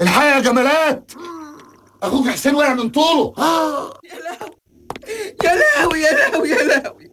الحقيقة يا جمالات! أخوك حسين وقع من طوله. يا لهوي يا لهوي يا لهوي يا لهوي.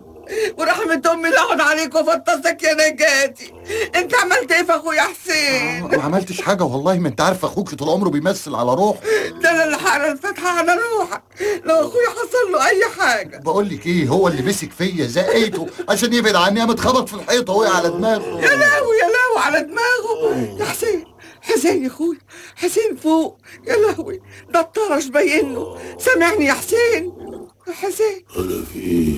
ورحمة أمي لعن عليك وفطسك يا نجاتي. أنت عملت إيه في أخويا حسين؟ ما عملتش حاجة والله ما أنت عارف أخوك طول عمره بيمثل على روحه. ده أنا اللي حقرا الفتحة على روحك. لو أخويا حصل له أي حاجة. بقول لك إيه هو اللي مسك فيا زقيته عشان يبعد عني. قام اتخبط في الحيطة وقع على دماغه. يا لهوي يا لهوي على دماغه. يا حسين حسين يا اخويا حسين فوق يا لهوي ده الطرش باين له سامعني يا حسين يا حسين أنا في؟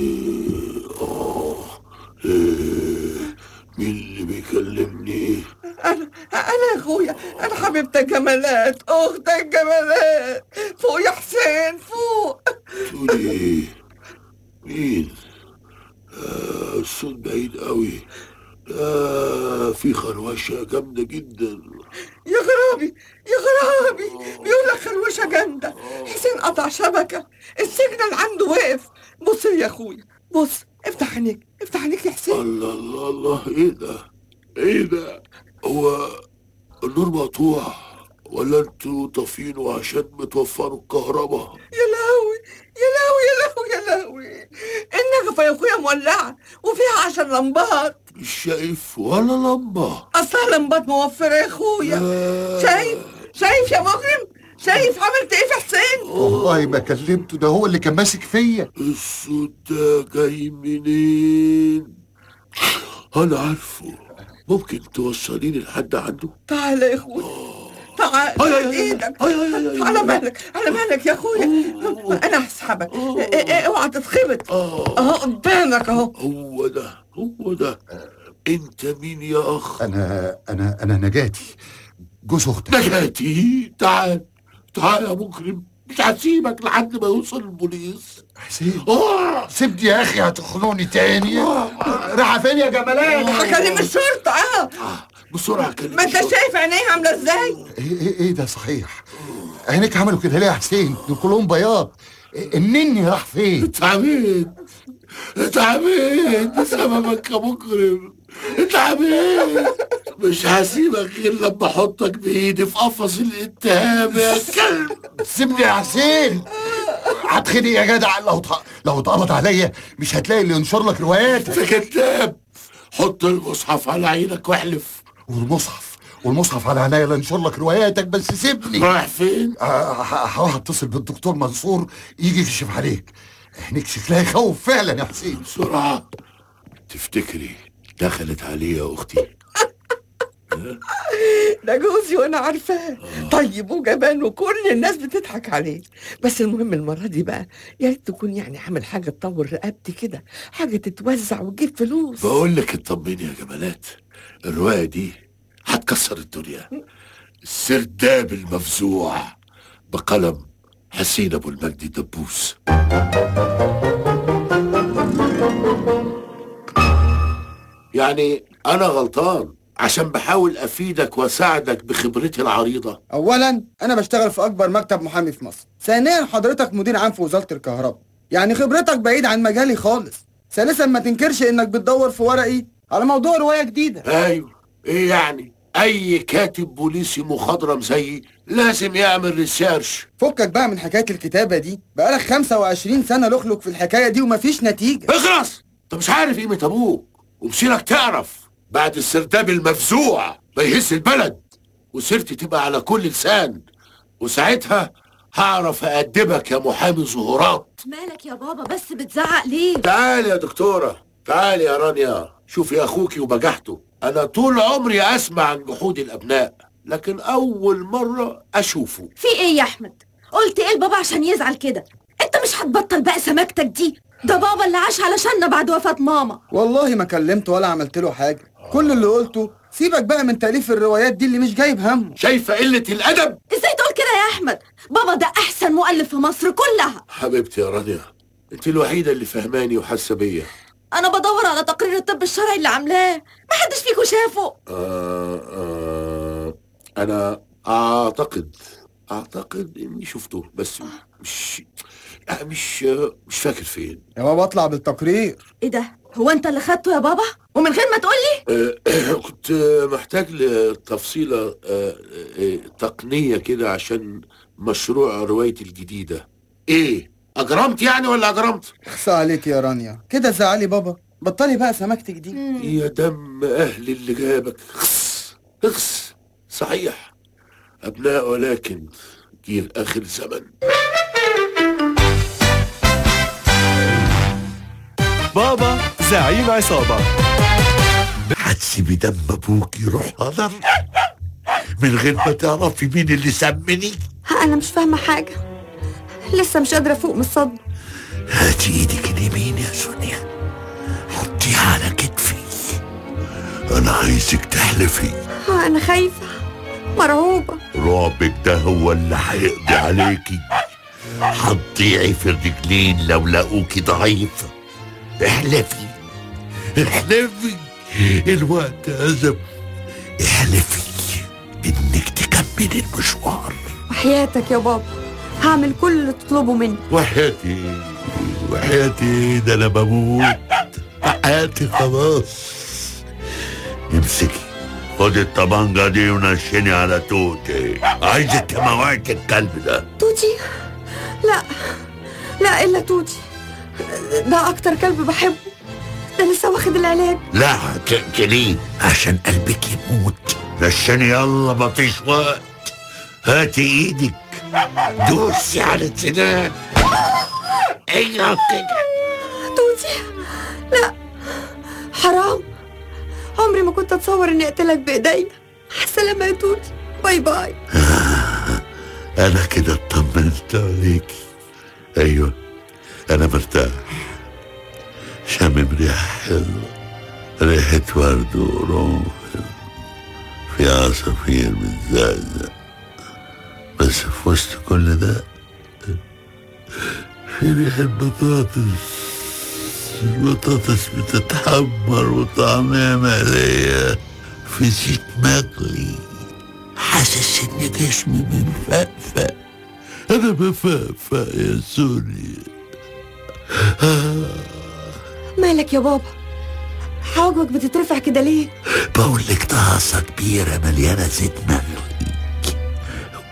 آه إيه؟ مين اللي بيكلمني؟ أنا أنا يا أخويا أنا حبيبتك جمالات أختك جمالات فوق يا حسين فوق تقولي؟ مين؟ آه الصوت بعيد قوي آه في خروشة جامدة جدا غرابي بيقول لك خروشة جامدة. حسين قطع شبكة. السيجنال عنده وقف بص يا أخويا. بص. افتح عينيك. افتح عينيك يا حسين. الله الله الله. إيه ده؟ إيه ده؟ هو النور مقطوع ولا أنتوا طافينه عشان متوفروا الكهرباء؟ يا لهوي. يا لهوي يا لهوي يا لهوي. النجفة يا أخويا مولعة وفيها عشر لمبات. مش شايف ولا لمبة. اصلها لمبات موفرة يا أخويا. شايف؟ شايف يا مجرم شايف عملت إيه في حسين والله ما كلمته ده هو اللي كان ماسك فيا الصوت ده جاي منين؟ أنا عارفه ممكن توصليني لحد عنده؟ تعالى يا اخويا تعال تعال إيدك. على مهلك على مهلك يا اخويا أنا هسحبك إيه- إيه، اوعى تتخبط آه اهو قدامك اهو هو ده هو ده انت مين يا اخ أنا أنا أنا نجاتي جوز أختك نجاتي تعال تعال يا مجرم مش هسيبك لحد ما يوصل البوليس. حسين. آه. سيبني يا أخي هتخنوني تاني؟ راح فين يا جمالات هكلم الشرطة. آه. آه، بسرعة كلم ما أنت. شايف عينيه عاملة إزاي؟ إيه إيه إيه ده صحيح. عينيك عملوا كده ليه يا حسين؟ دول كلهم بياض. النني راح فين؟ اتعبيت اتعبيت بسببك يا مجرم اتعبيت مش هسيبك غير لما أحطك بإيدي في قفص الاتهام. يا كلب. سيبني يا حسين. هتخنق يا جدع. لو ط- لو اتقبض عليا مش هتلاقي اللي ينشر لك رواياتك أنت كذاب. حط المصحف على عينك واحلف. والمصحف. والمصحف على عينيا اللي ينشر لك رواياتك بس سيبني. رايح فين؟ آه، ه- هروح اتصل بالدكتور منصور يجي يكشف عليك. عينيك شكلها يخوف فعلا يا حسين. بسرعة. تفتكري دخلت علي يا أختي؟ ده جوزي وأنا عارفاه. طيب وجبان وكل الناس بتضحك عليه. بس المهم المرة دي بقى يا ريت تكون يعني عامل حاجة تطور رقبتي كده حاجة تتوزع وتجيب فلوس. بقول لك اطمني يا جمالات الرواية دي هتكسر الدنيا. السرداب المفزوع بقلم حسين أبو المجد دبوس يعني أنا غلطان. عشان بحاول أفيدك وأساعدك بخبرتي العريضة. اولا أنا بشتغل في أكبر مكتب محامي في مصر. ثانيا حضرتك مدير عام في وزارة الكهرباء. يعني خبرتك بعيد عن مجالي خالص. ثالثا ما تنكرش إنك بتدور في ورقي على موضوع رواية جديدة. أيوه. إيه يعني؟ أي كاتب بوليسي مخضرم زيي لازم يعمل ريسيرش فكك بقى من حكاية الكتابة دي. بقالك 25 سنة لخلق في الحكاية دي ومفيش نتيجة. اخلص! انت مش عارف قيمة أبوك ومصيرك تعرف. بعد السرداب المفزوع ما يهز البلد. وسيرتي تبقى على كل لسان. وساعتها هعرف أأدبك يا محامي ظهورات مالك يا بابا؟ بس بتزعق ليه؟ تعالي يا دكتورة. تعالي يا رانيا. شوفي أخوكي وبجحته أنا طول عمري أسمع عن جحود الأبناء. لكن أول مرة أشوفه. في إيه يا أحمد؟ قلت إيه لبابا عشان يزعل كده؟ أنت مش هتبطل بقى سماكتك دي؟ ده بابا اللي عاش علشاننا بعد وفاة ماما. والله ما كلمته ولا عملت له حاجة. كل اللي قلته سيبك بقى من تأليف الروايات دي اللي مش جايب همه. شايفة قلة الأدب؟ إزاي تقول كده يا أحمد؟ بابا ده أحسن مؤلف في مصر كلها. حبيبتي يا رانيا أنت الوحيدة اللي فهماني وحاسة بيا. أنا بدور على تقرير الطب الشرعي اللي عاملاه. محدش فيكم شافه. آه آه أنا أعتقد أعتقد إني شفته بس مش مش مش فاكر فين. يا بابا اطلع بالتقرير. إيه ده؟ هو انت اللي خدته يا بابا؟ ومن غير ما تقولي؟ آه، كنت محتاج لتفصيلة آه، آه، تقنية كده عشان مشروع روايتي الجديدة. إيه أجرمت يعني ولا أجرمت؟ اخصى عليك يا رانيا. كده زعلي بابا. بطلي بقى سمكتك دي يا دم أهل اللي جابك. اخس اخس صحيح. أبناء ولكن جيل آخر زمن بابا زعيم عصابة. هتسيبي دم أبوك يروح هدر من غير ما تعرفي مين اللي سمني؟ أنا مش فاهمة حاجة. لسه مش قادرة أفوق من الصدمة. هاتي إيدك اليمين يا سونيا. حطيها على كتفي. أنا عايزك تحلفي. أنا خايفة. مرعوبة. رعبك ده هو اللي هيقضي عليكي. هتضيعي في الرجلين لو لقوكي ضعيفة. احلفي. احلفي الوقت أزم احلفي انك تكملي المشوار. وحياتك يا بابا. هعمل كل اللي تطلبه مني. وحياتي وحياتي ده أنا بموت. حياتي خلاص. امسكي. خد الطبنجة دي ونشني على توتي عايزك موعد الكلب ده. توتي لا. لا إلا توتي ده أكتر كلب بحبه. ده لسه واخد العلاج لا تقتليه. عشان قلبك يموت. نشني يلا مفيش وقت. هاتي إيدك. دوسي على السنان أيوه كده توتي لا. حرام. عمري ما كنت أتصور إني أقتلك بإيديا. السلامة يا توتي bye bye. أنا كده اطمنت عليكي. أيوه أنا مرتاح. شامم ريحة حلوة ريحة ورد وقرنفل في عصافير بتزقزق بس في وسط كل ده في ريحة بطاطس البطاطس بتتحمر وطعمها مقلية في زيت مغلي حاسس ان جسمي بيفقفق أنا بفقفق يا سوريا مالك يا بابا؟ حواجبك بتترفع كده ليه؟ بقول لك طاسة كبيرة مليانة زيت مغلي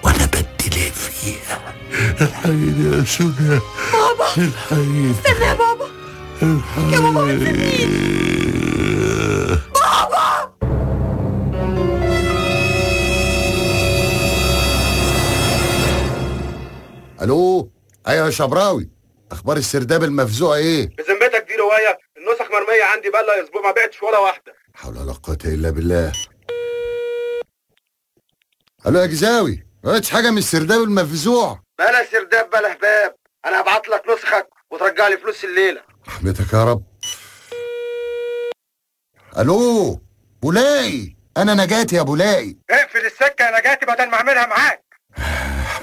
وأنا بدلي فيها. الحقيني يا سوريا بابا. الحقيني استنى يا بابا. يا بابا ما تسيبنيش ألو؟ أيوه يا شبراوي. أخبار السرداب المفزوع إيه؟ روايه النسخ مرمية عندي بقى لها أسبوع ما بعتش ولا واحدة. حول ولا قوة إلا بالله. ألو يا جزاوي ما قلتش حاجة من السرداب المفزوع؟ بلا سرداب بلا هباب أنا هبعت لك نسخك وترجع لي فلوس الليلة. رحمتك يا رب. ألو بولاقي أنا نجاتي يا بولاقي اقفل السكة يا نجاتي بدل ما أعملها معاك.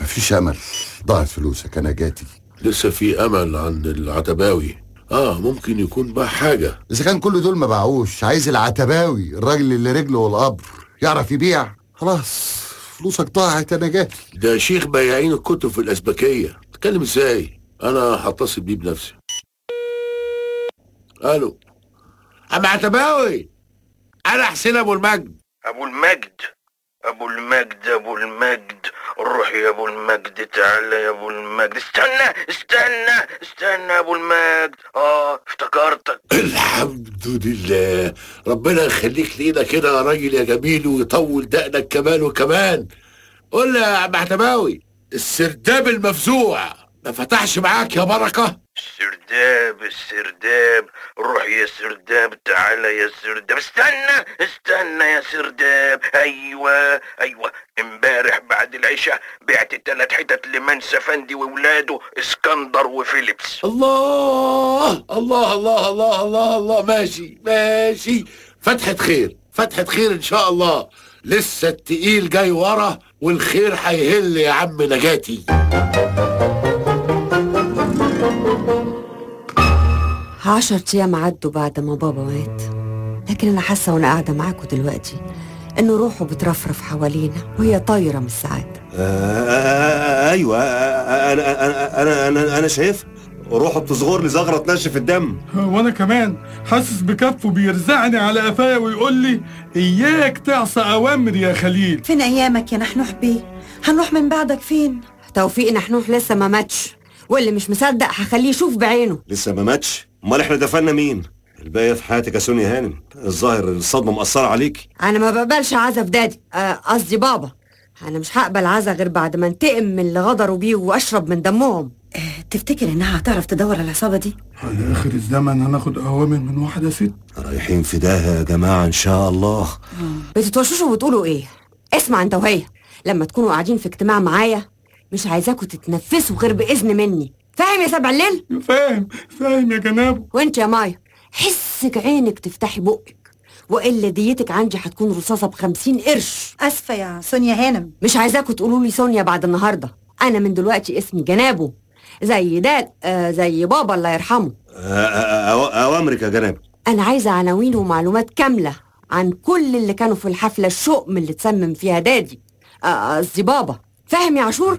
مفيش أمل. ضاعت فلوسك يا نجاتي. لسه في أمل عند العتباوي. آه ممكن يكون بقى حاجة. إذا كان كل دول ما باعوش عايز العتباوي الراجل اللي رجله والقبر يعرف يبيع. خلاص فلوسك ضاعت يا نجاتي ده شيخ بياعين الكتب في الأسبكية. تتكلم إزاي؟ أنا هتصل بيه بنفسي. ألو. عم عتباوي؟ أنا حسين أبو المجد. أبو المجد. أبو المجد أبو المجد. روح يا أبو المجد تعالى يا أبو المجد. استنى استنى استنى يا أبو المجد. آه افتكرتك. الحمد لله. ربنا يخليك لينا كده يا راجل يا جميل ويطول دقنك كمان وكمان. قول لي يا عم عتباوي السرداب المفزوع ما فتحش معاك يا بركة؟ السرداب السرداب. روح يا سرداب تعالى يا سرداب. استنى استنى يا سرداب. أيوه أيوه. امبارح بعد العشاء بعت تلات حتت لمنسى فندي وولاده اسكندر وفيليبس. الله الله الله الله الله الله. ماشي ماشي. فتحة خير فتحة خير إن شاء الله. لسه التقيل جاي ورا والخير هيهل يا عم نجاتي. عشر أيام عدوا بعد ما بابا مات. لكن أنا حاسة وأنا قاعدة معاكم دلوقتي إنه روحه بترفرف حوالينا وهي طايرة من السعادة. آه أيوه آه أنا أنا أنا أنا, أنا شايف وروحه بتصغر لي زغرة تنشف الدم. وأنا كمان حاسس بكفه بيرزعني على قفايا ويقول لي إياك تعصى أوامر يا خليل. فين أيامك يا نحنوح بيه؟ هنروح من بعدك فين؟ توفيق نحنوح لسه ما ماتش. واللي مش مصدق هخليه يشوف بعينه. لسه ما ماتش؟ امال إحنا دفنا مين؟ الباقي في حياتك يا سونيا هانم. الظاهر الصدمة مأثرة عليك. أنا ما بقبلش عزا في دادي. آه، قصدي بابا. أنا مش هقبل عزا غير بعد ما انتقم من اللي غدروا بيه وأشرب من دمهم. تفتكر إنها هتعرف تدور على العصابة دي؟ على آخر الزمن هناخد أوامر من واحدة ست. رايحين في داهية يا جماعة إن شاء الله. بتتوشوشوا وتقولوا إيه؟ اسمع أنت وهي. لما تكونوا قاعدين في اجتماع معايا مش عايزاكوا تتنفسوا غير بإذن مني. فاهم يا سبع الليل؟ فاهم فاهم يا جنابه وانت يا مايا حسك عينك تفتحي بقك وإلا ديتك عندي هتكون رصاصة بخمسين قرش. آسفة يا سونيا هانم. مش عايزاكوا تقولوا لي سونيا بعد النهارده. أنا من دلوقتي اسمي جنابه زي داد آه زي بابا الله يرحمه. اوامرك يا جناب. أنا عايزة عناوين ومعلومات كاملة عن كل اللي كانوا في الحفلة الشؤم اللي اتسمم فيها دادي آه، قصدي بابا. فاهم يا عاشور؟